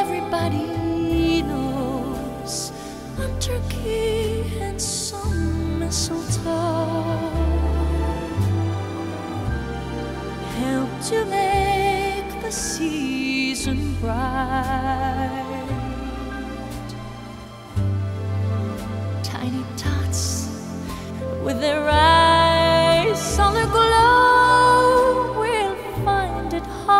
Everybody knows. A turkey and some mistletoe. Help to make the season bright. Tiny tots with their eyes on the glow will find it hard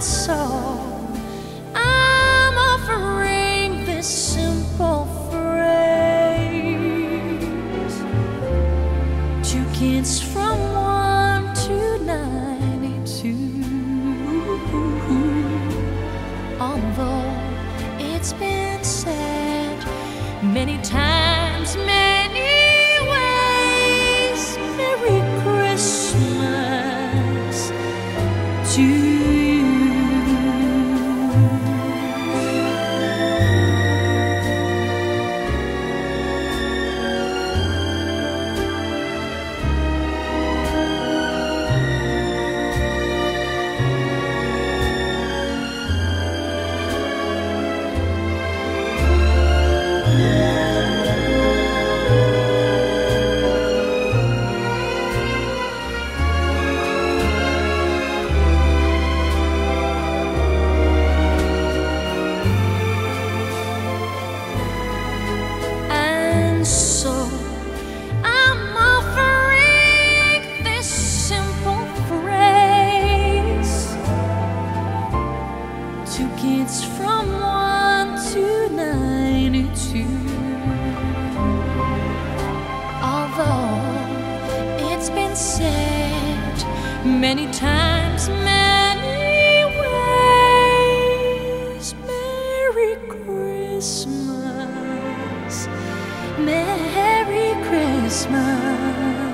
So I'm offering this simple phrase to kids from 1 to 92. Although it's been said many times, 92. Although it's been said many times, many ways, Merry Christmas. Merry Christmas.